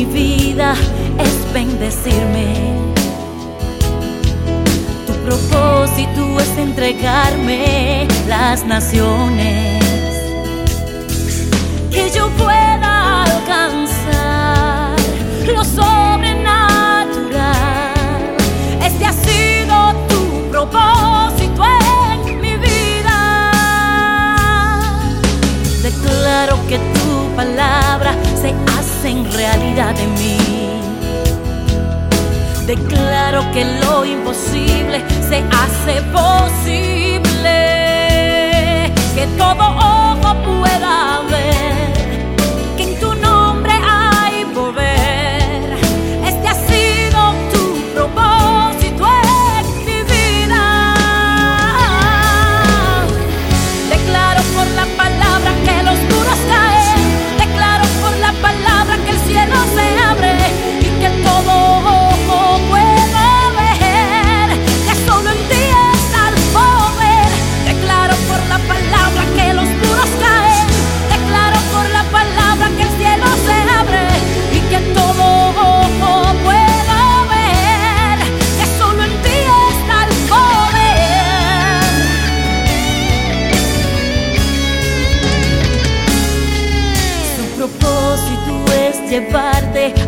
mi vida es bendecirme. Tu propósito es entregarme las naciones. Que yo pueda. hacen realidad en mí. Declaro que lo imposible se hace posible. Que todo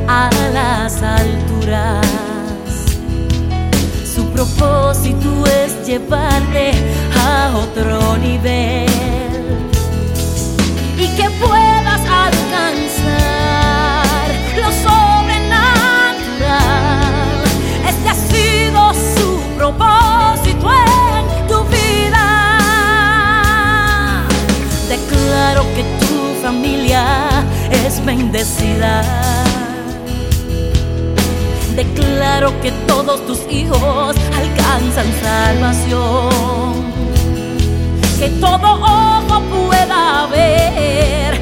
a las alturas. Su propósito es llevarte a otro nivel y que puedas alcanzar lo sobrenatural. Este ha sido su propósito en tu vida. Declaro que tu familia es bendecida. Declaro que todos tus hijos alcanzan salvación. Que todo ojo pueda ver